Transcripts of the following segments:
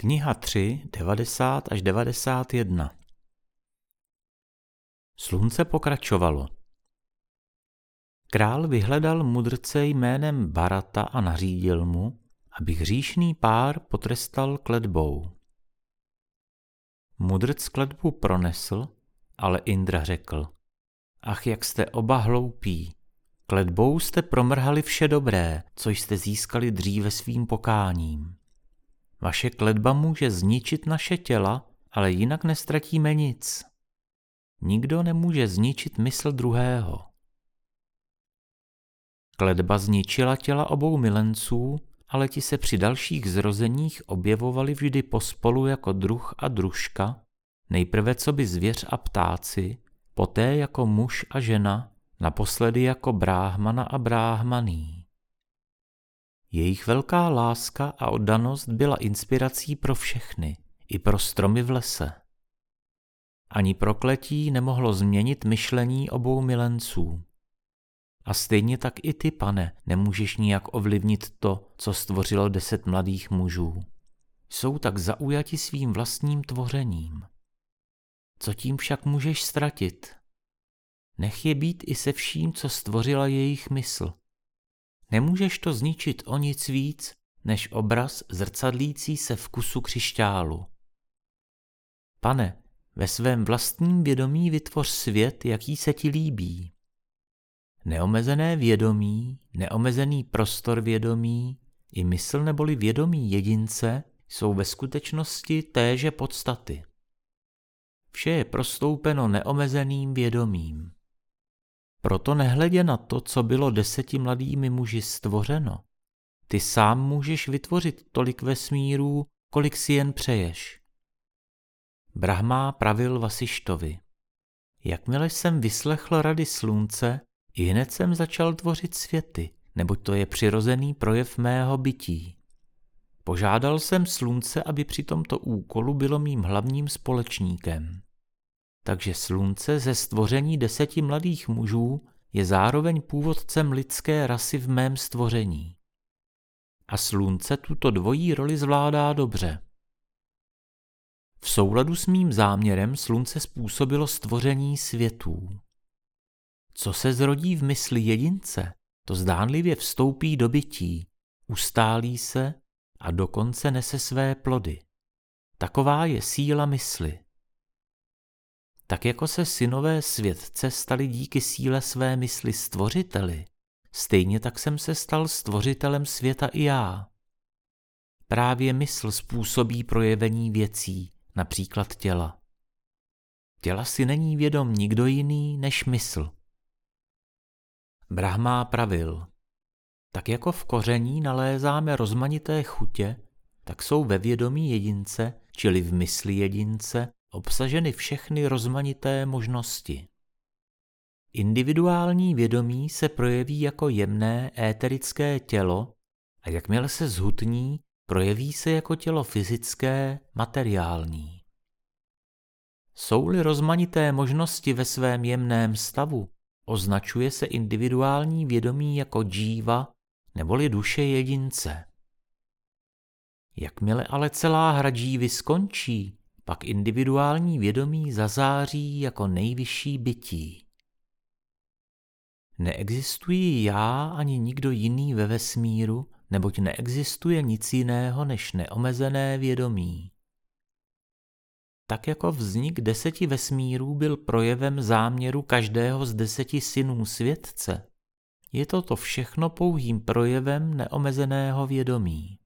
Kniha 3, 90 až 91 Slunce pokračovalo. Král vyhledal mudrce jménem Barata a nařídil mu, aby hříšný pár potrestal kledbou. Mudrc kledbu pronesl, ale Indra řekl, ach jak jste oba hloupí, kledbou jste promrhali vše dobré, co jste získali dříve svým pokáním. Vaše kledba může zničit naše těla, ale jinak nestratíme nic. Nikdo nemůže zničit mysl druhého. Kledba zničila těla obou milenců, ale ti se při dalších zrozeních objevovali vždy pospolu jako druh a družka, nejprve co by zvěř a ptáci, poté jako muž a žena, naposledy jako bráhmana a bráhmaný. Jejich velká láska a oddanost byla inspirací pro všechny, i pro stromy v lese. Ani prokletí nemohlo změnit myšlení obou milenců. A stejně tak i ty, pane, nemůžeš nijak ovlivnit to, co stvořilo deset mladých mužů. Jsou tak zaujati svým vlastním tvořením. Co tím však můžeš ztratit? Nech je být i se vším, co stvořila jejich mysl. Nemůžeš to zničit o nic víc, než obraz zrcadlící se v kusu křišťálu. Pane, ve svém vlastním vědomí vytvoř svět, jaký se ti líbí. Neomezené vědomí, neomezený prostor vědomí i mysl neboli vědomí jedince jsou ve skutečnosti téže podstaty. Vše je prostoupeno neomezeným vědomím. Proto nehledě na to, co bylo deseti mladými muži stvořeno, ty sám můžeš vytvořit tolik vesmírů, kolik si jen přeješ. Brahma pravil Vasištovi. Jakmile jsem vyslechl rady slunce, i hned jsem začal tvořit světy, neboť to je přirozený projev mého bytí. Požádal jsem slunce, aby při tomto úkolu bylo mým hlavním společníkem. Takže slunce ze stvoření deseti mladých mužů je zároveň původcem lidské rasy v mém stvoření. A slunce tuto dvojí roli zvládá dobře. V souladu s mým záměrem slunce způsobilo stvoření světů. Co se zrodí v mysli jedince, to zdánlivě vstoupí do bytí, ustálí se a dokonce nese své plody. Taková je síla mysli. Tak jako se synové světce stali díky síle své mysli stvořiteli, stejně tak jsem se stal stvořitelem světa i já. Právě mysl způsobí projevení věcí, například těla. Těla si není vědom nikdo jiný než mysl. Brahma pravil. Tak jako v koření nalézáme rozmanité chutě, tak jsou ve vědomí jedince, čili v mysli jedince, obsaženy všechny rozmanité možnosti. Individuální vědomí se projeví jako jemné éterické tělo a jakmile se zhutní, projeví se jako tělo fyzické, materiální. Jsou-li rozmanité možnosti ve svém jemném stavu, označuje se individuální vědomí jako džíva neboli duše jedince. Jakmile ale celá hra džívy skončí, pak individuální vědomí zazáří jako nejvyšší bytí. Neexistují já ani nikdo jiný ve vesmíru, neboť neexistuje nic jiného než neomezené vědomí. Tak jako vznik deseti vesmírů byl projevem záměru každého z deseti synů světce, je toto všechno pouhým projevem neomezeného vědomí.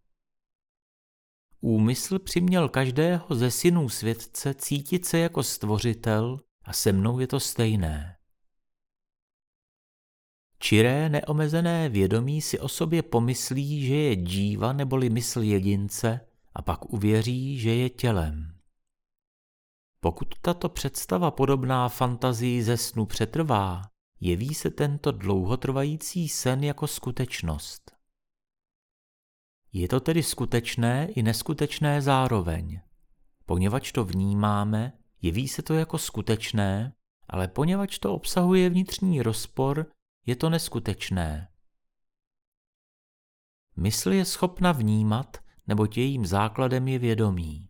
Úmysl přiměl každého ze synů světce cítit se jako stvořitel a se mnou je to stejné. Čiré neomezené vědomí si o sobě pomyslí, že je díva neboli mysl jedince a pak uvěří, že je tělem. Pokud tato představa podobná fantazii ze snu přetrvá, jeví se tento dlouhotrvající sen jako skutečnost. Je to tedy skutečné i neskutečné zároveň. Poněvadž to vnímáme, jeví se to jako skutečné, ale poněvadž to obsahuje vnitřní rozpor, je to neskutečné. Mysl je schopna vnímat, neboť jejím základem je vědomí.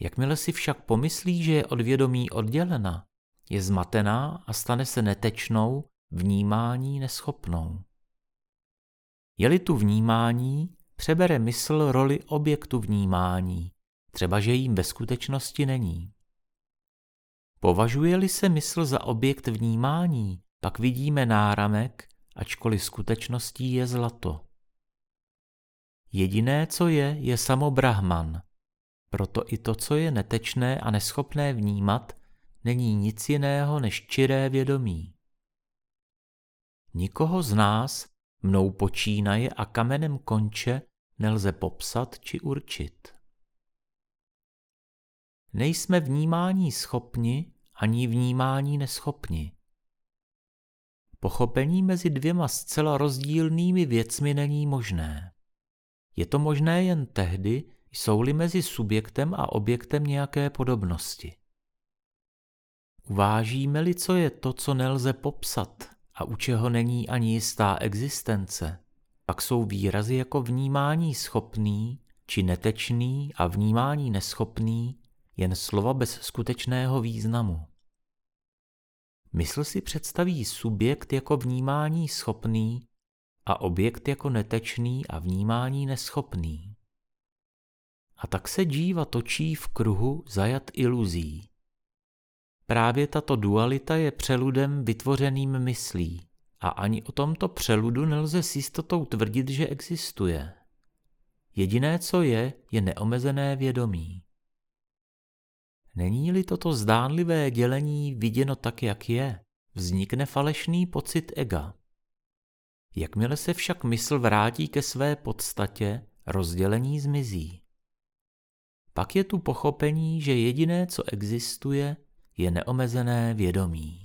Jakmile si však pomyslí, že je od vědomí oddělena, je zmatená a stane se netečnou, vnímání neschopnou. Je-li tu vnímání, přebere mysl roli objektu vnímání, třeba že jím ve skutečnosti není. Považuje-li se mysl za objekt vnímání, pak vidíme náramek, ačkoliv skutečností je zlato. Jediné, co je, je samo Brahman. Proto i to, co je netečné a neschopné vnímat, není nic jiného než čiré vědomí. Nikoho z nás, mnou počínaje a kamenem konče, nelze popsat či určit. Nejsme vnímání schopni ani vnímání neschopni. Pochopení mezi dvěma zcela rozdílnými věcmi není možné. Je to možné jen tehdy, jsou-li mezi subjektem a objektem nějaké podobnosti. Uvážíme-li, co je to, co nelze popsat a u čeho není ani jistá existence, pak jsou výrazy jako vnímání schopný či netečný a vnímání neschopný jen slova bez skutečného významu. Mysl si představí subjekt jako vnímání schopný a objekt jako netečný a vnímání neschopný. A tak se díva točí v kruhu zajat iluzí. Právě tato dualita je přeludem vytvořeným myslí a ani o tomto přeludu nelze s jistotou tvrdit, že existuje. Jediné, co je, je neomezené vědomí. Není-li toto zdánlivé dělení viděno tak, jak je, vznikne falešný pocit ega. Jakmile se však mysl vrátí ke své podstatě, rozdělení zmizí. Pak je tu pochopení, že jediné, co existuje, je neomezené vědomí.